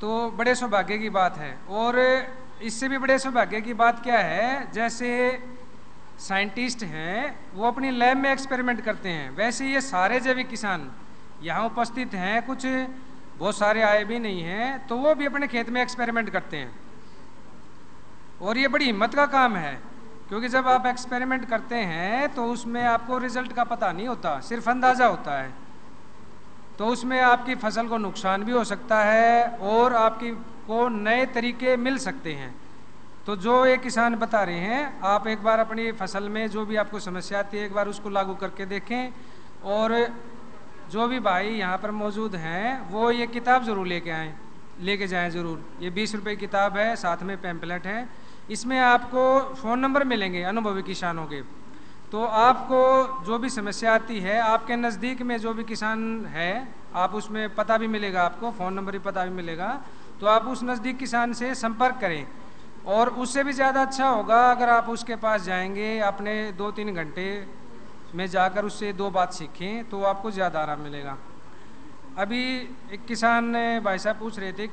तो बड़े सौभाग्य की बात है। और इससे भी बड़े सौभाग्य की बात क्या है, जैसे साइंटिस्ट हैं, वो अपनी लैब में एक्सपेरिमेंट करते हैं। वैसे ये सारे जैविक किसान यहाँ उपस्थित हैं, कुछ बहुत सारे आए भी नहीं हैं तो वो भी अपने खेत में एक्सपेरिमेंट करते हैं। और ये बड़ी हिम्मत का काम है, क्योंकि जब आप एक्सपेरिमेंट करते हैं तो उसमें आपको रिज़ल्ट का पता नहीं होता, सिर्फ़ अंदाज़ा होता है। तो उसमें आपकी फ़सल को नुकसान भी हो सकता है और आपकी को नए तरीके मिल सकते हैं। तो जो ये किसान बता रहे हैं, आप एक बार अपनी फ़सल में जो भी आपको समस्या आती है, एक बार उसको लागू करके देखें और जो भी भाई यहाँ पर मौजूद हैं, वो ये किताब ज़रूर लेके आएँ, लेके जाएँ ज़रूर। ये बीस रुपये किताब है, साथ में पैम्पलेट है। इसमें आपको फ़ोन नंबर मिलेंगे, अनुभवी किसानों के। तो आपको जो भी समस्या आती है, आपके नज़दीक में जो भी किसान है, आप उसमें पता भी मिलेगा आपको, फ़ोन नंबर भी पता भी मिलेगा। तो आप उस नज़दीक किसान से संपर्क करें। और उससे भी ज़्यादा अच्छा होगा अगर आप उसके पास जाएँगे, अपने दो तीन घंटे में जाकर उससे दो बात सीखें तो आपको ज़्यादा आराम मिलेगा। अभी एक किसान भाई साहब पूछ रहे थे